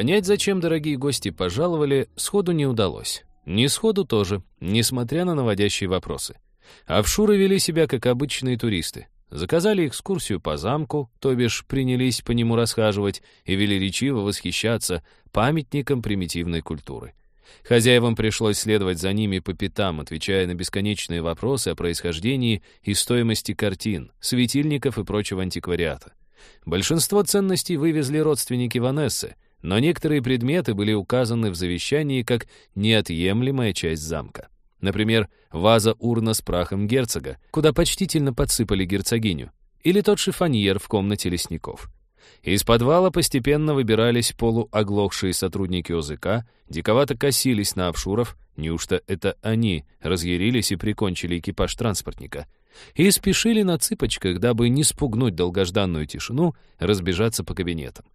Понять, зачем дорогие гости пожаловали, сходу не удалось. Не сходу тоже, несмотря на наводящие вопросы. Офшуры вели себя как обычные туристы. Заказали экскурсию по замку, то бишь принялись по нему расхаживать и велеречиво восхищаться памятником примитивной культуры. Хозяевам пришлось следовать за ними по пятам, отвечая на бесконечные вопросы о происхождении и стоимости картин, светильников и прочего антиквариата. Большинство ценностей вывезли родственники Ванессы, но некоторые предметы были указаны в завещании как неотъемлемая часть замка. Например, ваза-урна с прахом герцога, куда почтительно подсыпали герцогиню, или тот шифоньер в комнате лесников. Из подвала постепенно выбирались полуоглохшие сотрудники ОЗК, диковато косились на обшуров, неужто это они разъярились и прикончили экипаж транспортника, и спешили на цыпочках, дабы не спугнуть долгожданную тишину, разбежаться по кабинетам.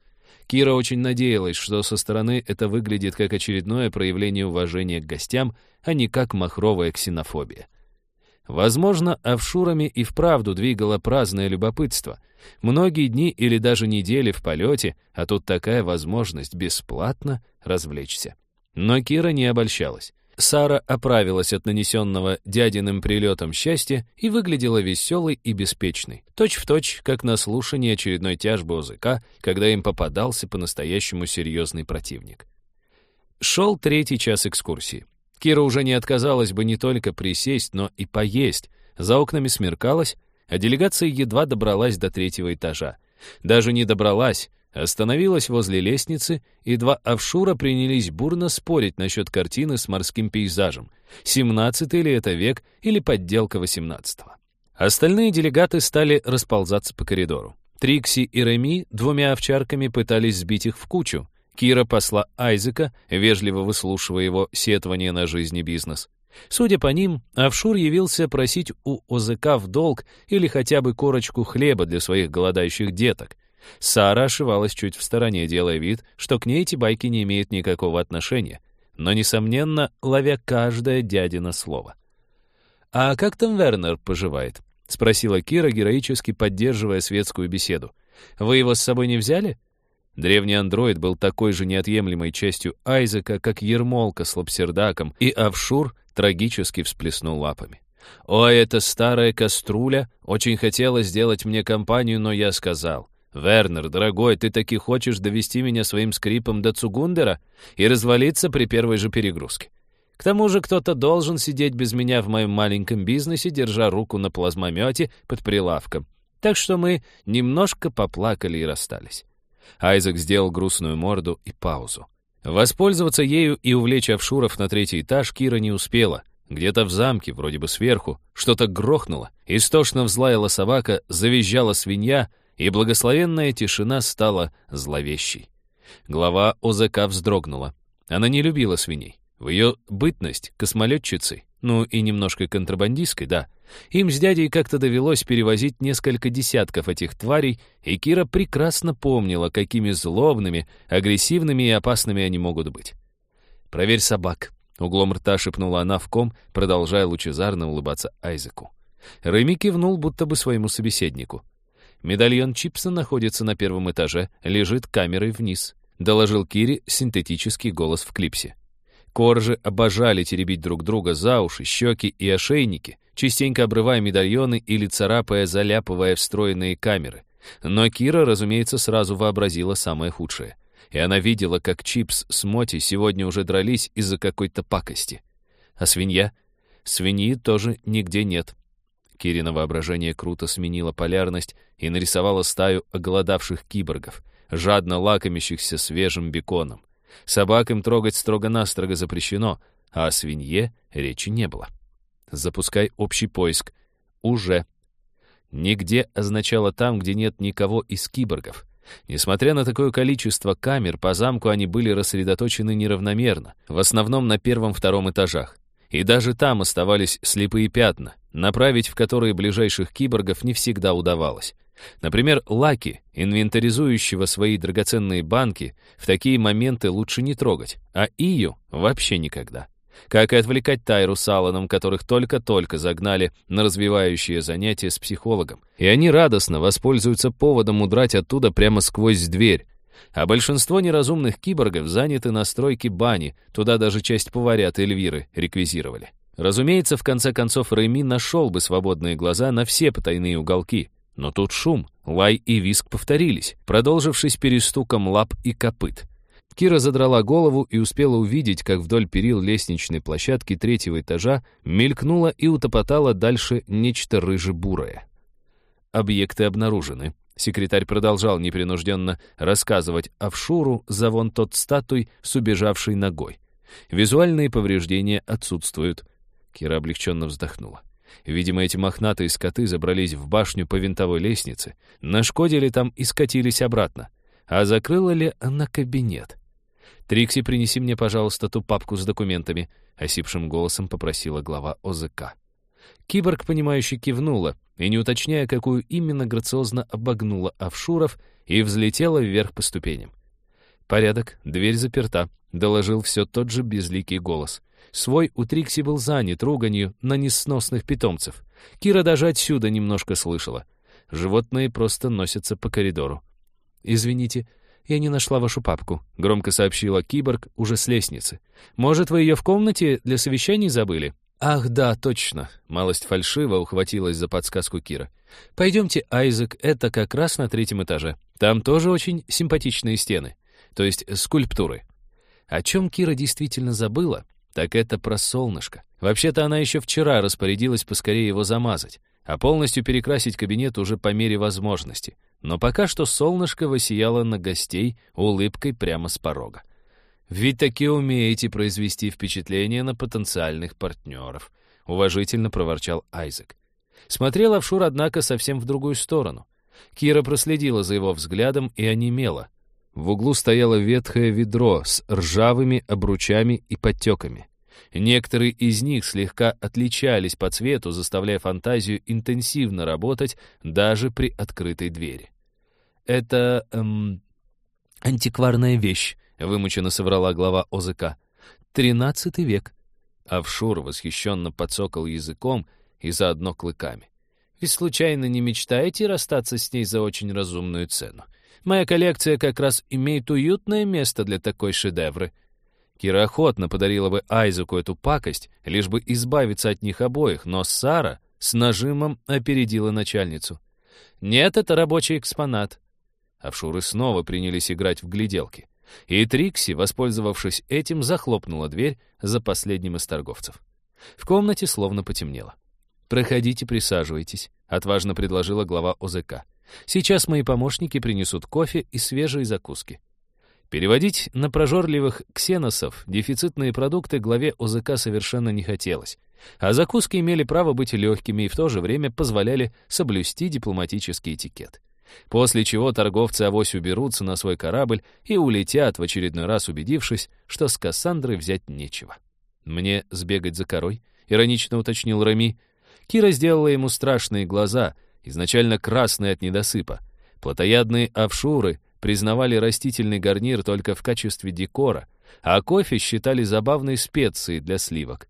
Кира очень надеялась, что со стороны это выглядит как очередное проявление уважения к гостям, а не как махровая ксенофобия. Возможно, офшурами и вправду двигало праздное любопытство. Многие дни или даже недели в полете, а тут такая возможность бесплатно развлечься. Но Кира не обольщалась. Сара оправилась от нанесенного дядиным прилетом счастья и выглядела веселой и беспечной, точь-в-точь, точь, как на слушании очередной тяжбы ОЗК, когда им попадался по-настоящему серьезный противник. Шел третий час экскурсии. Кира уже не отказалась бы не только присесть, но и поесть. За окнами смеркалось, а делегация едва добралась до третьего этажа. Даже не добралась, Остановилась возле лестницы, и два офшура принялись бурно спорить насчет картины с морским пейзажем. 17 ли это век или подделка 18-го. Остальные делегаты стали расползаться по коридору. Трикси и Реми двумя овчарками пытались сбить их в кучу. Кира посла Айзека, вежливо выслушивая его сетование на жизнь и бизнес. Судя по ним, офшур явился просить у ОЗК в долг или хотя бы корочку хлеба для своих голодающих деток. Сара ошивалась чуть в стороне, делая вид, что к ней эти байки не имеют никакого отношения, но, несомненно, ловя каждое дядино слово. «А как там Вернер поживает?» — спросила Кира, героически поддерживая светскую беседу. «Вы его с собой не взяли?» Древний андроид был такой же неотъемлемой частью Айзека, как Ермолка с Лапсердаком, и Авшур трагически всплеснул лапами. «Ой, эта старая каструля очень хотела сделать мне компанию, но я сказал. «Вернер, дорогой, ты таки хочешь довести меня своим скрипом до Цугундера и развалиться при первой же перегрузке? К тому же кто-то должен сидеть без меня в моем маленьком бизнесе, держа руку на плазмомете под прилавком. Так что мы немножко поплакали и расстались». Айзек сделал грустную морду и паузу. Воспользоваться ею и увлечь офшуров на третий этаж Кира не успела. Где-то в замке, вроде бы сверху, что-то грохнуло. Истошно взлаяла собака, завизжала свинья — и благословенная тишина стала зловещей. Глава ОЗК вздрогнула. Она не любила свиней. В ее бытность космолетчицы, ну и немножко контрабандисткой, да, им с дядей как-то довелось перевозить несколько десятков этих тварей, и Кира прекрасно помнила, какими злобными, агрессивными и опасными они могут быть. «Проверь собак», — углом рта шепнула она в ком, продолжая лучезарно улыбаться Айзеку. Рэми кивнул, будто бы своему собеседнику. Медальон Чипса находится на первом этаже, лежит камерой вниз», — доложил Кири синтетический голос в клипсе. Коржи обожали теребить друг друга за уши, щеки и ошейники, частенько обрывая медальоны или царапая, заляпывая встроенные камеры. Но Кира, разумеется, сразу вообразила самое худшее. И она видела, как Чипс с Моти сегодня уже дрались из-за какой-то пакости. А свинья? Свиньи тоже нигде нет. Кирина воображение круто сменило полярность и нарисовало стаю оголодавших киборгов, жадно лакомящихся свежим беконом. Собакам трогать строго-настрого запрещено, а о свинье речи не было. Запускай общий поиск. Уже. Нигде означало там, где нет никого из киборгов. Несмотря на такое количество камер, по замку они были рассредоточены неравномерно, в основном на первом-втором этажах. И даже там оставались слепые пятна, направить в которые ближайших киборгов не всегда удавалось. Например, Лаки, инвентаризующего свои драгоценные банки, в такие моменты лучше не трогать, а Ию вообще никогда. Как и отвлекать Тайру с Алланом, которых только-только загнали на развивающие занятия с психологом. И они радостно воспользуются поводом удрать оттуда прямо сквозь дверь. А большинство неразумных киборгов заняты на стройке бани, туда даже часть поварят Эльвиры реквизировали. Разумеется, в конце концов Рэми нашел бы свободные глаза на все потайные уголки. Но тут шум, лай и виск повторились, продолжившись перестуком лап и копыт. Кира задрала голову и успела увидеть, как вдоль перил лестничной площадки третьего этажа мелькнуло и утопотало дальше нечто рыже-бурое. Объекты обнаружены. Секретарь продолжал непринужденно рассказывать Авшуру за вон тот статуй с убежавшей ногой. Визуальные повреждения отсутствуют. Кира облегченно вздохнула. Видимо, эти мохнатые скоты забрались в башню по винтовой лестнице, нашкодили там и скатились обратно. А закрыла ли она кабинет? «Трикси, принеси мне, пожалуйста, ту папку с документами», — осипшим голосом попросила глава ОЗК. Киборг, понимающе кивнула и, не уточняя, какую именно, грациозно обогнула Авшуров и взлетела вверх по ступеням. «Порядок, дверь заперта», — доложил все тот же безликий голос. Свой у Трикси был занят руганью на несносных питомцев. Кира даже отсюда немножко слышала. Животные просто носятся по коридору. «Извините, я не нашла вашу папку», — громко сообщила киборг уже с лестницы. «Может, вы ее в комнате для совещаний забыли?» «Ах, да, точно!» — малость фальшиво ухватилась за подсказку Кира. «Пойдемте, Айзек, это как раз на третьем этаже. Там тоже очень симпатичные стены, то есть скульптуры». О чем Кира действительно забыла, так это про солнышко. Вообще-то она еще вчера распорядилась поскорее его замазать, а полностью перекрасить кабинет уже по мере возможности. Но пока что солнышко высияло на гостей улыбкой прямо с порога. «Ведь таки умеете произвести впечатление на потенциальных партнеров», — уважительно проворчал Айзек. Смотрел Авшур, однако, совсем в другую сторону. Кира проследила за его взглядом и онемела. В углу стояло ветхое ведро с ржавыми обручами и подтеками. Некоторые из них слегка отличались по цвету, заставляя фантазию интенсивно работать даже при открытой двери. «Это... Эм, антикварная вещь», — вымученно соврала глава ОЗК. «Тринадцатый век». Авшур восхищенно подсокал языком и заодно клыками. «Ведь случайно не мечтаете расстаться с ней за очень разумную цену? Моя коллекция как раз имеет уютное место для такой шедевры». Кира охотно подарила бы Айзеку эту пакость, лишь бы избавиться от них обоих, но Сара с нажимом опередила начальницу. «Нет, это рабочий экспонат. Офшоры снова принялись играть в гляделки. И Трикси, воспользовавшись этим, захлопнула дверь за последним из торговцев. В комнате словно потемнело. «Проходите, присаживайтесь», — отважно предложила глава ОЗК. «Сейчас мои помощники принесут кофе и свежие закуски». Переводить на прожорливых ксеносов дефицитные продукты главе ОЗК совершенно не хотелось, а закуски имели право быть легкими и в то же время позволяли соблюсти дипломатический этикет. После чего торговцы авось уберутся на свой корабль и улетят, в очередной раз убедившись, что с Кассандрой взять нечего. «Мне сбегать за корой?» — иронично уточнил Рами. Кира сделала ему страшные глаза, изначально красные от недосыпа. Плотоядные офшуры признавали растительный гарнир только в качестве декора, а кофе считали забавной специей для сливок.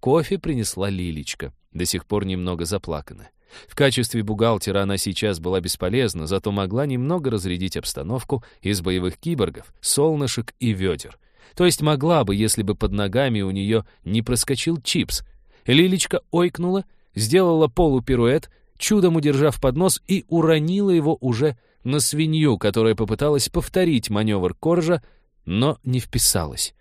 Кофе принесла Лилечка, до сих пор немного заплаканная. В качестве бухгалтера она сейчас была бесполезна, зато могла немного разрядить обстановку из боевых киборгов, солнышек и ведер. То есть могла бы, если бы под ногами у нее не проскочил чипс. Лилечка ойкнула, сделала полупируэт, чудом удержав поднос и уронила его уже на свинью, которая попыталась повторить маневр коржа, но не вписалась.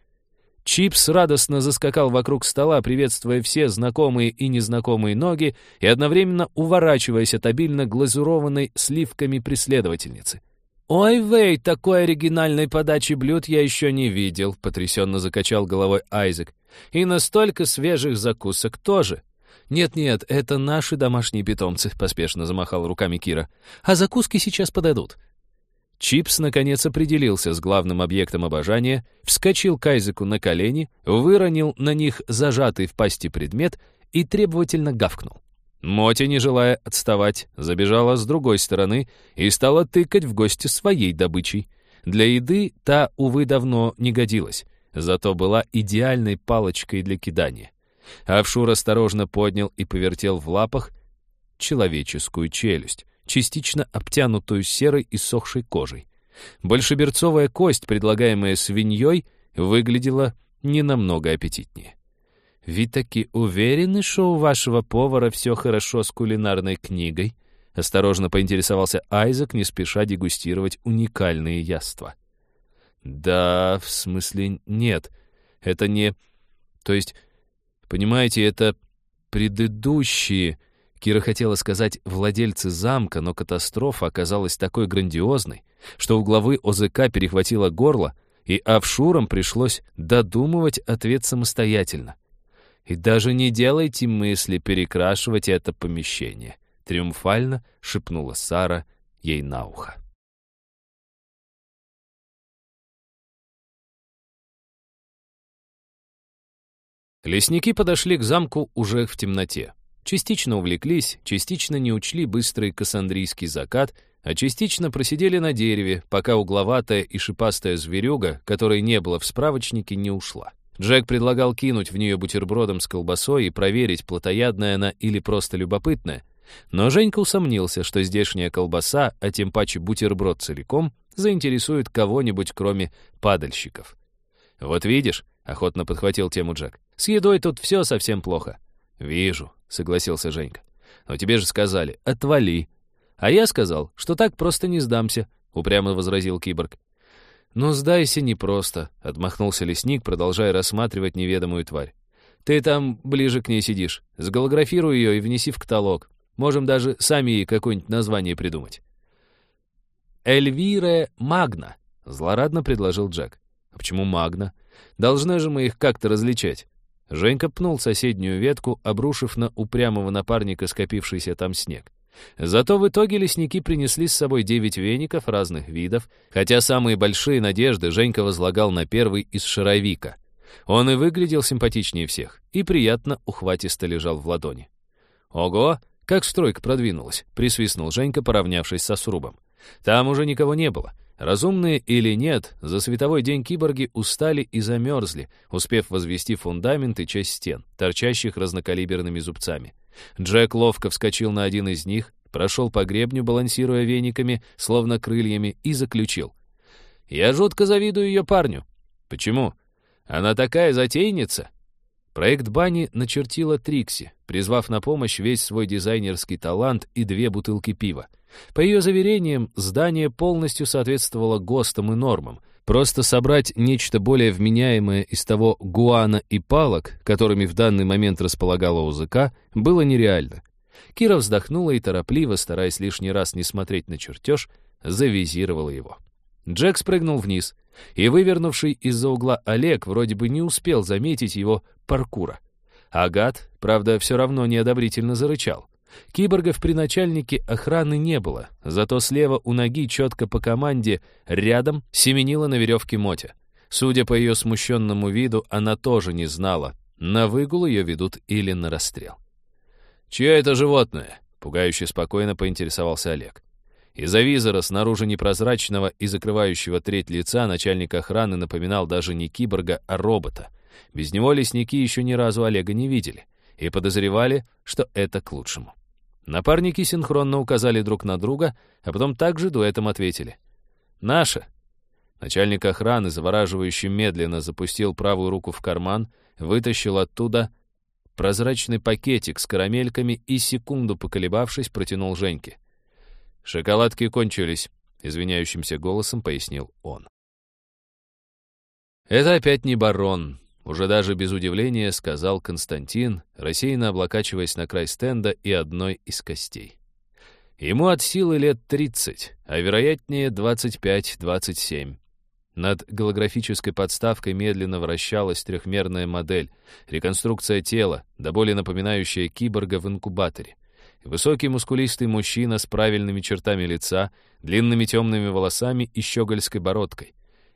Чипс радостно заскакал вокруг стола, приветствуя все знакомые и незнакомые ноги и одновременно уворачиваясь от обильно глазурованной сливками преследовательницы. «Ой, Вей, такой оригинальной подачи блюд я еще не видел», — потрясенно закачал головой Айзек. «И настолько свежих закусок тоже». «Нет-нет, это наши домашние питомцы», — поспешно замахал руками Кира. «А закуски сейчас подадут. Чипс, наконец, определился с главным объектом обожания, вскочил к Айзеку на колени, выронил на них зажатый в пасти предмет и требовательно гавкнул. Моти, не желая отставать, забежала с другой стороны и стала тыкать в гости своей добычей. Для еды та, увы, давно не годилась, зато была идеальной палочкой для кидания. Авшур осторожно поднял и повертел в лапах человеческую челюсть частично обтянутую серой и сохшей кожей. Большеберцовая кость, предлагаемая свиньей, выглядела не намного аппетитнее. «Вы таки уверены, что у вашего повара все хорошо с кулинарной книгой?» Осторожно поинтересовался Айзек, не спеша дегустировать уникальные яства. «Да, в смысле, нет. Это не... То есть, понимаете, это предыдущие...» Кира хотела сказать «владельцы замка», но катастрофа оказалась такой грандиозной, что у главы ОЗК перехватило горло, и Авшурам пришлось додумывать ответ самостоятельно. И даже не делайте мысли перекрашивать это помещение. Триумфально шепнула Сара ей на ухо. Лесники подошли к замку уже в темноте. Частично увлеклись, частично не учли быстрый кассандрийский закат, а частично просидели на дереве, пока угловатая и шипастая зверюга, которой не было в справочнике, не ушла. Джек предлагал кинуть в нее бутербродом с колбасой и проверить, плотоядная она или просто любопытная. Но Женька усомнился, что здешняя колбаса, а тем паче бутерброд целиком, заинтересует кого-нибудь, кроме падальщиков. «Вот видишь», — охотно подхватил тему Джек, «с едой тут все совсем плохо». «Вижу», — согласился Женька. «Но тебе же сказали, отвали». «А я сказал, что так просто не сдамся», — упрямо возразил киборг. «Ну, сдайся непросто», — отмахнулся лесник, продолжая рассматривать неведомую тварь. «Ты там ближе к ней сидишь. Сголографируй ее и внеси в каталог. Можем даже сами ей какое-нибудь название придумать». «Эльвира Магна», — злорадно предложил Джек. «А почему Магна? Должны же мы их как-то различать». Женька пнул соседнюю ветку, обрушив на упрямого напарника скопившийся там снег. Зато в итоге лесники принесли с собой девять веников разных видов, хотя самые большие надежды Женька возлагал на первый из шаровика. Он и выглядел симпатичнее всех, и приятно ухватисто лежал в ладони. «Ого, как стройка продвинулась!» — присвистнул Женька, поравнявшись со срубом. Там уже никого не было. Разумные или нет, за световой день киборги устали и замерзли, успев возвести фундамент и часть стен, торчащих разнокалиберными зубцами. Джек ловко вскочил на один из них, прошел по гребню, балансируя вениками, словно крыльями, и заключил. «Я жутко завидую ее парню». «Почему?» «Она такая затейница». Проект бани начертила Трикси, призвав на помощь весь свой дизайнерский талант и две бутылки пива. По ее заверениям, здание полностью соответствовало ГОСТам и нормам, Просто собрать нечто более вменяемое из того гуана и палок, которыми в данный момент располагала УЗК, было нереально. Кира вздохнула и торопливо, стараясь лишний раз не смотреть на чертеж, завизировала его. Джек спрыгнул вниз, и вывернувший из-за угла Олег вроде бы не успел заметить его паркура. Агат, правда, все равно неодобрительно зарычал. Киборгов при начальнике охраны не было, зато слева у ноги четко по команде рядом семенила на веревке Мотя. Судя по ее смущенному виду, она тоже не знала, на выгул ее ведут или на расстрел. «Чье это животное?» — пугающе спокойно поинтересовался Олег. Из-за визора, снаружи непрозрачного и закрывающего треть лица, начальник охраны напоминал даже не киборга, а робота. Без него лесники еще ни разу Олега не видели и подозревали, что это к лучшему. Напарники синхронно указали друг на друга, а потом также дуэтом ответили. «Наша». Начальник охраны, завораживающе медленно запустил правую руку в карман, вытащил оттуда прозрачный пакетик с карамельками и, секунду поколебавшись, протянул Женьке. «Шоколадки кончились», — извиняющимся голосом пояснил он. «Это опять не барон», уже даже без удивления сказал Константин, рассеянно облокачиваясь на край стенда и одной из костей. Ему от силы лет 30, а вероятнее 25-27. Над голографической подставкой медленно вращалась трехмерная модель, реконструкция тела, до боли напоминающая киборга в инкубаторе. Высокий мускулистый мужчина с правильными чертами лица, длинными темными волосами и щегольской бородкой.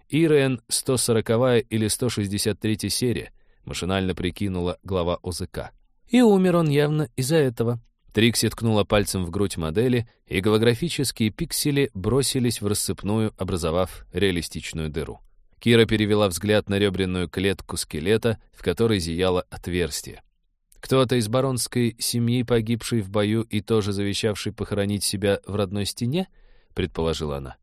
ИРН 140 или 163 серия, машинально прикинула глава ОЗК. И умер он явно из-за этого. Трикси ткнула пальцем в грудь модели, и голографические пиксели бросились в рассыпную, образовав реалистичную дыру. Кира перевела взгляд на ребряную клетку скелета, в которой зияло отверстие. Кто-то из баронской семьи, погибший в бою и тоже завещавший похоронить себя в родной стене, предположила она.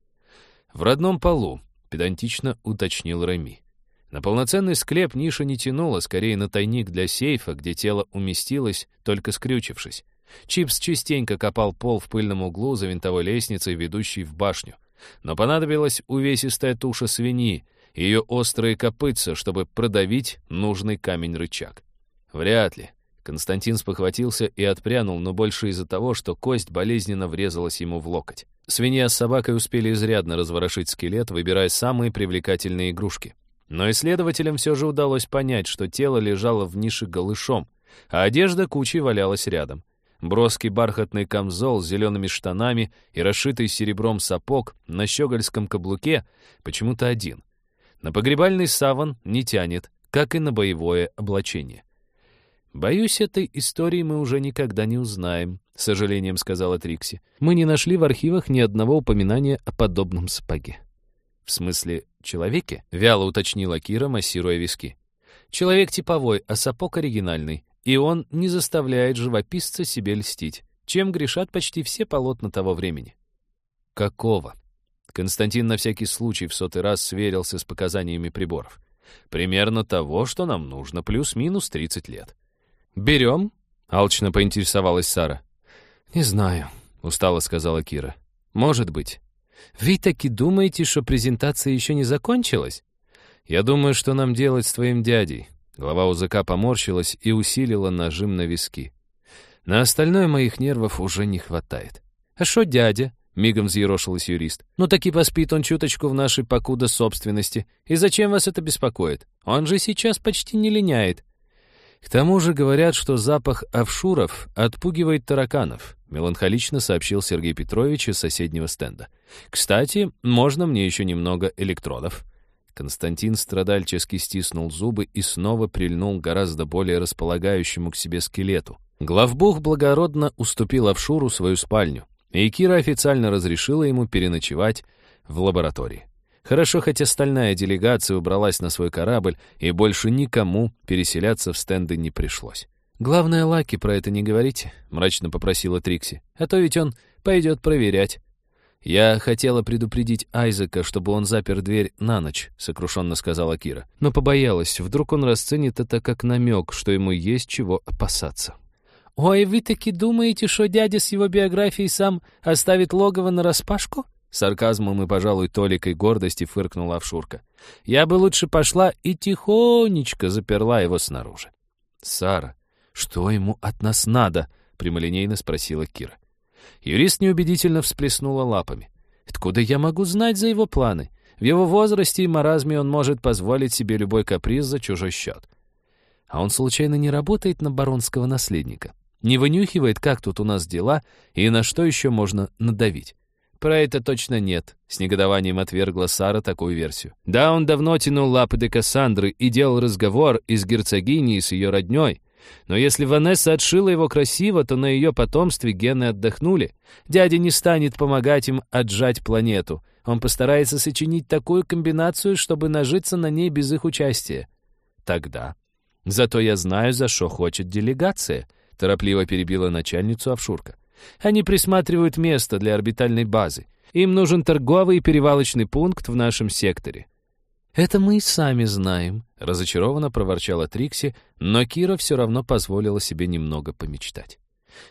В родном полу, педантично уточнил Реми. На полноценный склеп ниша не тянула, скорее на тайник для сейфа, где тело уместилось, только скрючившись. Чипс частенько копал пол в пыльном углу за винтовой лестницей, ведущей в башню. Но понадобилась увесистая туша свиньи, ее острые копытца, чтобы продавить нужный камень-рычаг. Вряд ли. Константин спохватился и отпрянул, но больше из-за того, что кость болезненно врезалась ему в локоть. Свинья с собакой успели изрядно разворошить скелет, выбирая самые привлекательные игрушки. Но исследователям все же удалось понять, что тело лежало в нише голышом, а одежда кучей валялась рядом. Броский бархатный камзол с зелеными штанами и расшитый серебром сапог на щегольском каблуке почему-то один. На погребальный саван не тянет, как и на боевое облачение. «Боюсь, этой истории мы уже никогда не узнаем», — с сожалением сказала Трикси. «Мы не нашли в архивах ни одного упоминания о подобном сапоге». «В смысле, человеке?» — вяло уточнила Кира, массируя виски. «Человек типовой, а сапог оригинальный, и он не заставляет живописца себе льстить, чем грешат почти все полотна того времени». «Какого?» Константин на всякий случай в сотый раз сверился с показаниями приборов. «Примерно того, что нам нужно, плюс-минус 30 лет». «Берем?» — алчно поинтересовалась Сара. «Не знаю», — устало сказала Кира. «Может быть. Вы таки думаете, что презентация еще не закончилась?» «Я думаю, что нам делать с твоим дядей». Глава УЗК поморщилась и усилила нажим на виски. «На остальное моих нервов уже не хватает». «А что дядя?» — мигом взъерошилась юрист. «Ну таки поспит он чуточку в нашей покуда собственности. И зачем вас это беспокоит? Он же сейчас почти не линяет. К тому же говорят, что запах офшуров отпугивает тараканов, меланхолично сообщил Сергей Петрович из соседнего стенда. Кстати, можно мне еще немного электродов? Константин страдальчески стиснул зубы и снова прильнул гораздо более располагающему к себе скелету. Главбух благородно уступил офшуру свою спальню, и Кира официально разрешила ему переночевать в лаборатории. Хорошо, хоть остальная делегация убралась на свой корабль, и больше никому переселяться в стенды не пришлось. «Главное, Лаки про это не говорите», — мрачно попросила Трикси. «А то ведь он пойдет проверять». «Я хотела предупредить Айзека, чтобы он запер дверь на ночь», — сокрушенно сказала Кира. «Но побоялась, вдруг он расценит это как намек, что ему есть чего опасаться». «Ой, вы таки думаете, что дядя с его биографией сам оставит логово нараспашку?» Сарказмом и, пожалуй, толикой гордости фыркнула Авшурка. «Я бы лучше пошла и тихонечко заперла его снаружи». «Сара, что ему от нас надо?» — прямолинейно спросила Кира. Юрист неубедительно всплеснула лапами. «Откуда я могу знать за его планы? В его возрасте и маразме он может позволить себе любой каприз за чужой счет. А он случайно не работает на баронского наследника? Не вынюхивает, как тут у нас дела и на что еще можно надавить? Про это точно нет, с негодованием отвергла Сара такую версию. Да, он давно тянул лапы до Кассандры и делал разговор и с герцогиней, и с ее родней. Но если Ванесса отшила его красиво, то на ее потомстве гены отдохнули. Дядя не станет помогать им отжать планету. Он постарается сочинить такую комбинацию, чтобы нажиться на ней без их участия. Тогда. Зато я знаю, за что хочет делегация, торопливо перебила начальницу Авшурка. Они присматривают место для орбитальной базы. Им нужен торговый и перевалочный пункт в нашем секторе. «Это мы и сами знаем», — разочарованно проворчала Трикси, но Кира все равно позволила себе немного помечтать.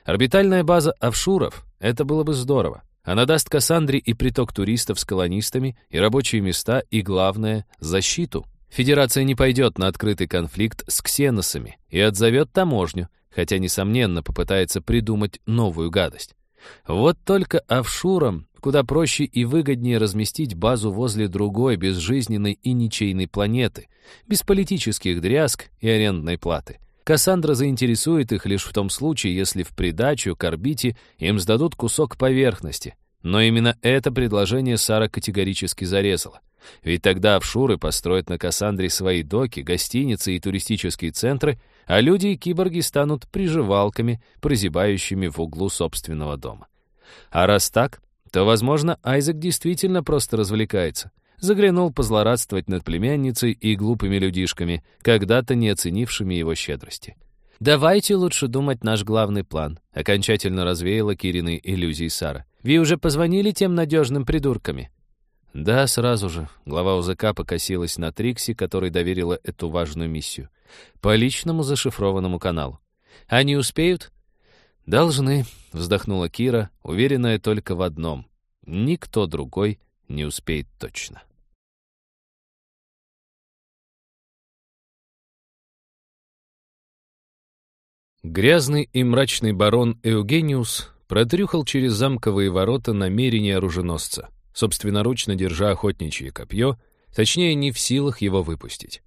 Орбитальная база офшуров — это было бы здорово. Она даст Кассандре и приток туристов с колонистами, и рабочие места, и, главное, защиту. Федерация не пойдет на открытый конфликт с ксеносами и отзовет таможню, хотя, несомненно, попытается придумать новую гадость. Вот только офшурам куда проще и выгоднее разместить базу возле другой безжизненной и ничейной планеты, без политических дрязг и арендной платы. Кассандра заинтересует их лишь в том случае, если в придачу к орбите им сдадут кусок поверхности. Но именно это предложение Сара категорически зарезала. Ведь тогда офшуры построят на Кассандре свои доки, гостиницы и туристические центры, а люди и киборги станут приживалками, прозябающими в углу собственного дома. А раз так, то, возможно, Айзек действительно просто развлекается. Заглянул позлорадствовать над племянницей и глупыми людишками, когда-то не оценившими его щедрости. «Давайте лучше думать наш главный план», — окончательно развеяла Кирины иллюзии Сара. «Вы уже позвонили тем надежным придурками?» Да, сразу же. Глава УЗК покосилась на Трикси, которой доверила эту важную миссию. По личному зашифрованному каналу. Они успеют? Должны, вздохнула Кира, уверенная только в одном. Никто другой не успеет точно. Грязный и мрачный барон Эугениус протрюхал через замковые ворота намерения оруженосца, собственноручно держа охотничье копье, точнее, не в силах его выпустить.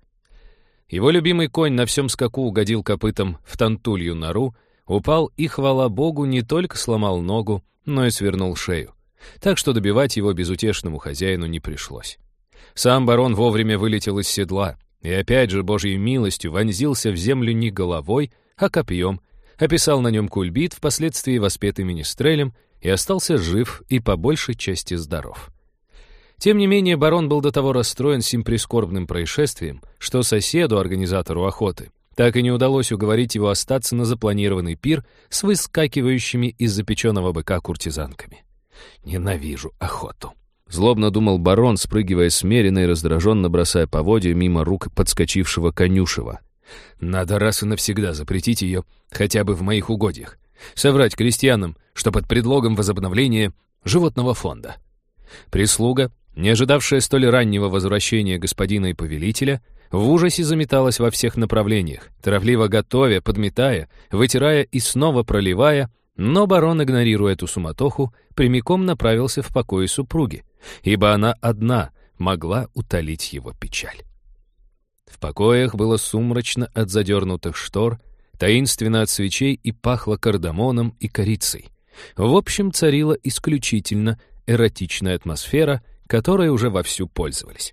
Его любимый конь на всем скаку угодил копытом в тантулью нору, упал и, хвала богу, не только сломал ногу, но и свернул шею. Так что добивать его безутешному хозяину не пришлось. Сам барон вовремя вылетел из седла и опять же божьей милостью вонзился в землю не головой, а копьем, описал на нем кульбит, впоследствии воспетый министрелем, и остался жив и по большей части здоров. Тем не менее, барон был до того расстроен сим прискорбным происшествием, что соседу, организатору охоты, так и не удалось уговорить его остаться на запланированный пир с выскакивающими из запеченного быка куртизанками. «Ненавижу охоту», — злобно думал барон, спрыгивая смеренно и раздраженно бросая поводья мимо рук подскочившего конюшева, надо раз и навсегда запретить ее хотя бы в моих угодьях. Соврать крестьянам, что под предлогом возобновления животного фонда. Прислуга, не ожидавшая столь раннего возвращения господина и повелителя, в ужасе заметалась во всех направлениях, торопливо готовя, подметая, вытирая и снова проливая, но барон, игнорируя эту суматоху, прямиком направился в покое супруги, ибо она одна могла утолить его печаль. В покоях было сумрачно от задернутых штор, таинственно от свечей и пахло кардамоном и корицей. В общем, царила исключительно эротичная атмосфера, которой уже вовсю пользовались.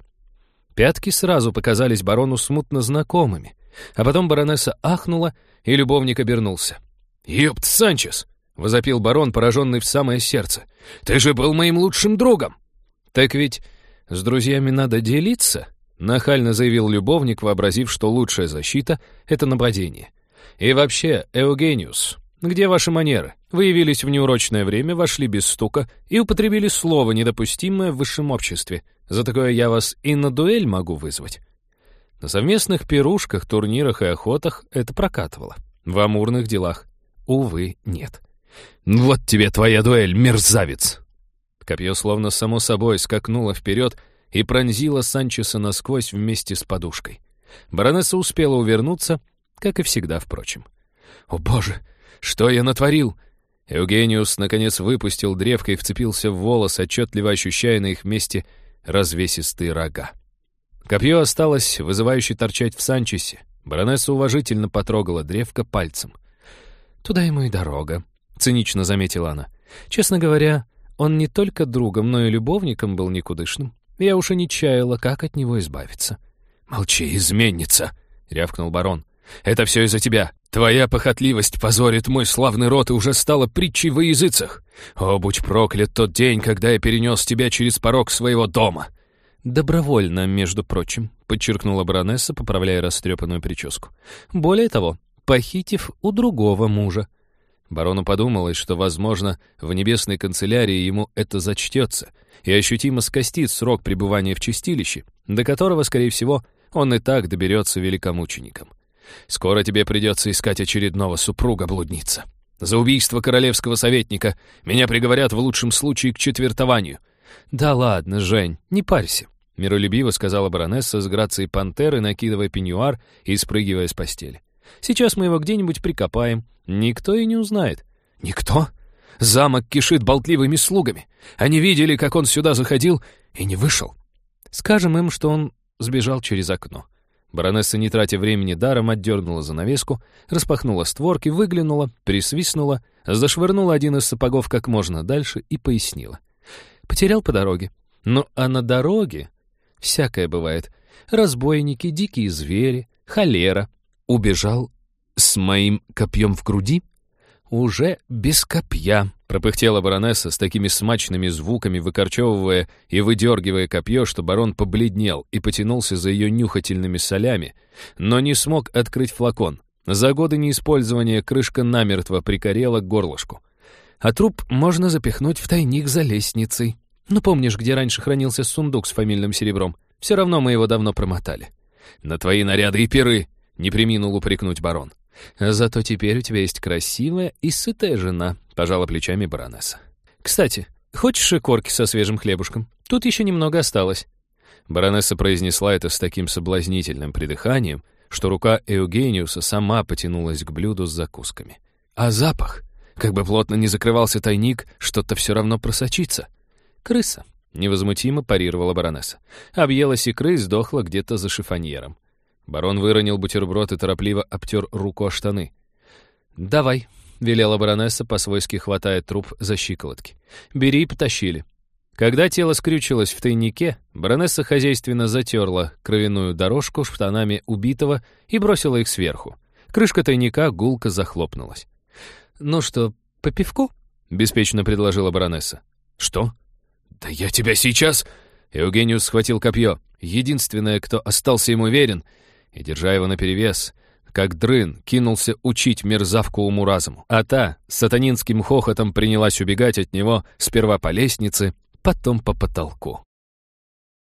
Пятки сразу показались барону смутно знакомыми, а потом баронесса ахнула, и любовник обернулся. «Ёпт, Санчес!» — возопил барон, пораженный в самое сердце. «Ты же был моим лучшим другом!» «Так ведь с друзьями надо делиться?» Нахально заявил любовник, вообразив, что лучшая защита — это нападение. «И вообще, Эугениус, где ваши манеры? Вы явились в неурочное время, вошли без стука и употребили слово, недопустимое в высшем обществе. За такое я вас и на дуэль могу вызвать». На совместных пирушках, турнирах и охотах это прокатывало. В амурных делах, увы, нет. «Вот тебе твоя дуэль, мерзавец!» Копье словно само собой скакнуло вперед, и пронзила Санчеса насквозь вместе с подушкой. Баронесса успела увернуться, как и всегда, впрочем. «О, боже, что я натворил?» Евгениус, наконец, выпустил древко и вцепился в волос, отчетливо ощущая на их месте развесистые рога. Копье осталось вызывающе торчать в Санчесе. Баронесса уважительно потрогала древко пальцем. «Туда ему и дорога», — цинично заметила она. «Честно говоря, он не только другом, но и любовником был никудышным. Я уж и не чаяла, как от него избавиться. «Молчи, изменница!» — рявкнул барон. «Это все из-за тебя. Твоя похотливость позорит мой славный род и уже стала притчей во языцах. О, будь проклят тот день, когда я перенес тебя через порог своего дома!» «Добровольно, между прочим», — подчеркнула баронесса, поправляя растрепанную прическу. «Более того, похитив у другого мужа». Барону подумалось, что, возможно, в небесной канцелярии ему это зачтется и ощутимо скостит срок пребывания в чистилище, до которого, скорее всего, он и так доберется великомучеником. Скоро тебе придется искать очередного супруга-блудница. За убийство королевского советника меня приговорят в лучшем случае к четвертованию. Да ладно, Жень, не парься. Миролюбиво сказала баронесса с грацией пантеры, накидывая пеньюар и спрыгивая с постели. Сейчас мы его где-нибудь прикопаем. Никто и не узнает. Никто? Замок кишит болтливыми слугами. Они видели, как он сюда заходил и не вышел. Скажем им, что он сбежал через окно. Баронесса, не тратя времени даром, отдернула занавеску, распахнула створки, выглянула, присвистнула, зашвырнула один из сапогов как можно дальше и пояснила. Потерял по дороге. Ну, а на дороге всякое бывает. Разбойники, дикие звери, холера. Убежал с моим копьем в груди? уже без копья», — пропыхтела баронесса с такими смачными звуками, выкорчевывая и выдергивая копье, что барон побледнел и потянулся за ее нюхательными солями, но не смог открыть флакон. За годы неиспользования крышка намертво прикорела к горлышку. А труп можно запихнуть в тайник за лестницей. Ну, помнишь, где раньше хранился сундук с фамильным серебром? Все равно мы его давно промотали». «На твои наряды и перы!» — не приминул упрекнуть барон. «Зато теперь у тебя есть красивая и сытая жена», — пожала плечами баронесса. «Кстати, хочешь корки со свежим хлебушком? Тут еще немного осталось». Баронесса произнесла это с таким соблазнительным придыханием, что рука Эугениуса сама потянулась к блюду с закусками. А запах? Как бы плотно не закрывался тайник, что-то все равно просочится. «Крыса», — невозмутимо парировала баронесса. Объелась икры и сдохла где-то за шифоньером. Барон выронил бутерброд и торопливо обтер руку о штаны. «Давай», — велела баронесса, по-свойски хватая труп за щиколотки. «Бери и потащили». Когда тело скрючилось в тайнике, баронесса хозяйственно затерла кровяную дорожку штанами убитого и бросила их сверху. Крышка тайника гулко захлопнулась. «Ну что, по пивку?» — беспечно предложила баронесса. «Что?» «Да я тебя сейчас...» Евгениус схватил копье. Единственное, кто остался ему верен, и, держа его наперевес, как дрын, кинулся учить мерзавку уму-разуму. А та с сатанинским хохотом принялась убегать от него сперва по лестнице, потом по потолку.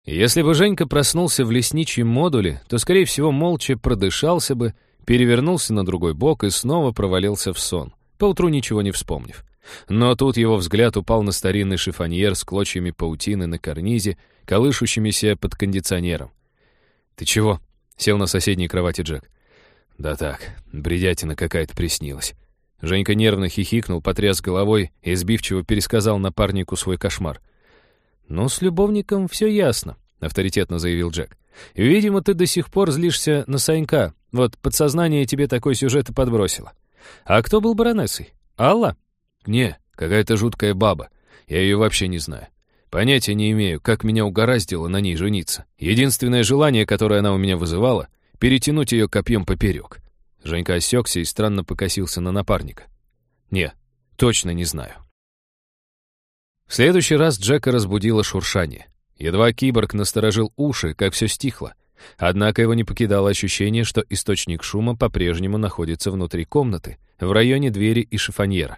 Если бы Женька проснулся в лесничьем модуле, то, скорее всего, молча продышался бы, перевернулся на другой бок и снова провалился в сон, поутру ничего не вспомнив. Но тут его взгляд упал на старинный шифоньер с клочьями паутины на карнизе, колышущимися под кондиционером. «Ты чего?» — сел на соседней кровати Джек. «Да так, бредятина какая-то приснилась». Женька нервно хихикнул, потряс головой и сбивчиво пересказал напарнику свой кошмар. «Ну, с любовником все ясно», — авторитетно заявил Джек. «Видимо, ты до сих пор злишься на Санька. Вот подсознание тебе такой сюжет и подбросило. А кто был баронессой? Алла?» «Не, какая-то жуткая баба. Я ее вообще не знаю. Понятия не имею, как меня угораздило на ней жениться. Единственное желание, которое она у меня вызывала — перетянуть ее копьем поперек. Женька осекся и странно покосился на напарника. «Не, точно не знаю». В следующий раз Джека разбудило шуршание. Едва киборг насторожил уши, как все стихло. Однако его не покидало ощущение, что источник шума по-прежнему находится внутри комнаты, в районе двери и шифоньера.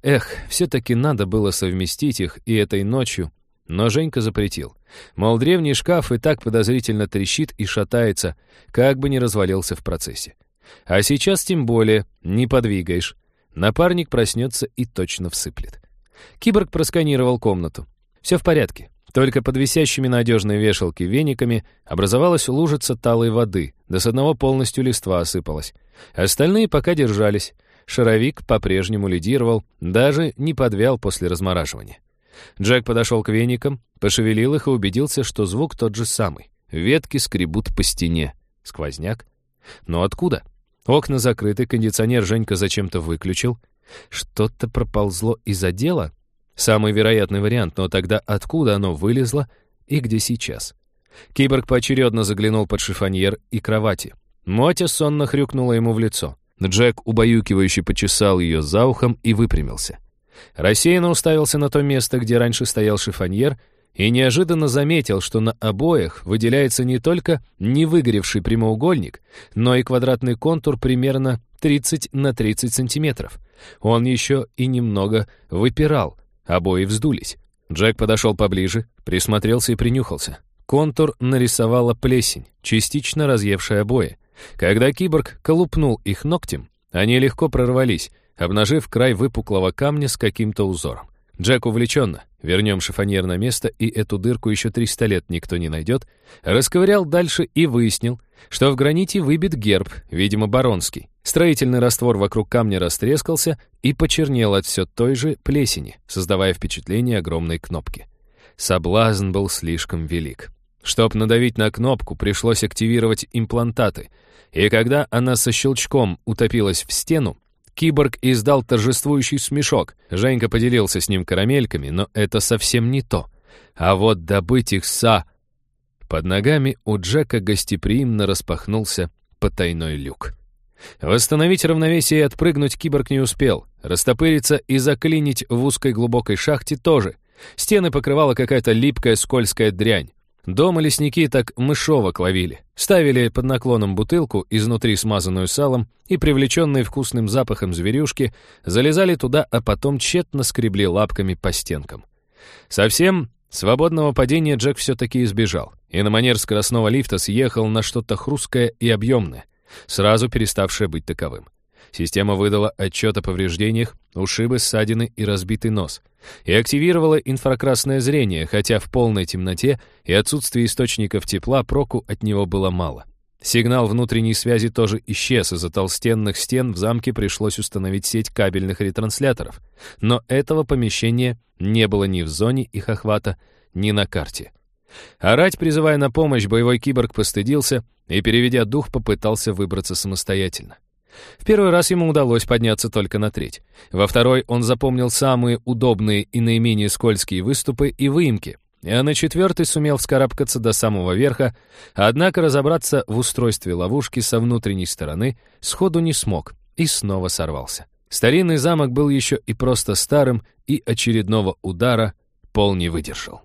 Эх, все-таки надо было совместить их и этой ночью но Женька запретил. Мол, древний шкаф и так подозрительно трещит и шатается, как бы не развалился в процессе. А сейчас тем более не подвигаешь. Напарник проснется и точно всыплет. Киборг просканировал комнату. Все в порядке. Только под висящими на одежной вешалке вениками образовалась лужица талой воды, да с одного полностью листва осыпалась. Остальные пока держались. Шаровик по-прежнему лидировал, даже не подвял после размораживания. Джек подошел к веникам, пошевелил их и убедился, что звук тот же самый. Ветки скребут по стене. Сквозняк? Но откуда? Окна закрыты, кондиционер Женька зачем-то выключил. Что-то проползло из отдела? Самый вероятный вариант, но тогда откуда оно вылезло и где сейчас? Киборг поочередно заглянул под шифоньер и кровати. Мотя сонно хрюкнула ему в лицо. Джек убаюкивающе почесал ее за ухом и выпрямился. Рассеянно уставился на то место, где раньше стоял шифоньер, и неожиданно заметил, что на обоях выделяется не только невыгоревший прямоугольник, но и квадратный контур примерно 30 на 30 сантиметров. Он еще и немного выпирал, обои вздулись. Джек подошел поближе, присмотрелся и принюхался. Контур нарисовала плесень, частично разъевшая обои. Когда киборг колупнул их ногтем, они легко прорвались, обнажив край выпуклого камня с каким-то узором. Джек увлеченно, вернем шифоньер на место, и эту дырку еще 300 лет никто не найдет, расковырял дальше и выяснил, что в граните выбит герб, видимо, баронский. Строительный раствор вокруг камня растрескался и почернел от все той же плесени, создавая впечатление огромной кнопки. Соблазн был слишком велик. Чтоб надавить на кнопку, пришлось активировать имплантаты, и когда она со щелчком утопилась в стену, Киборг издал торжествующий смешок. Женька поделился с ним карамельками, но это совсем не то. А вот добыть их са... Под ногами у Джека гостеприимно распахнулся потайной люк. Восстановить равновесие и отпрыгнуть киборг не успел. Растопыриться и заклинить в узкой глубокой шахте тоже. Стены покрывала какая-то липкая скользкая дрянь. Дома лесники так мышовок ловили. Ставили под наклоном бутылку, изнутри смазанную салом, и, привлеченные вкусным запахом зверюшки, залезали туда, а потом тщетно скребли лапками по стенкам. Совсем свободного падения Джек все-таки избежал, и на манер скоростного лифта съехал на что-то хрусткое и объемное, сразу переставшее быть таковым. Система выдала отчет о повреждениях, ушибы, ссадины и разбитый нос. И активировала инфракрасное зрение, хотя в полной темноте и отсутствии источников тепла проку от него было мало. Сигнал внутренней связи тоже исчез, из-за толстенных стен в замке пришлось установить сеть кабельных ретрансляторов. Но этого помещения не было ни в зоне их охвата, ни на карте. Орать, призывая на помощь, боевой киборг постыдился и, переведя дух, попытался выбраться самостоятельно. В первый раз ему удалось подняться только на треть. Во второй он запомнил самые удобные и наименее скользкие выступы и выемки, а на четвертый сумел вскарабкаться до самого верха, однако разобраться в устройстве ловушки со внутренней стороны сходу не смог и снова сорвался. Старинный замок был еще и просто старым, и очередного удара пол не выдержал.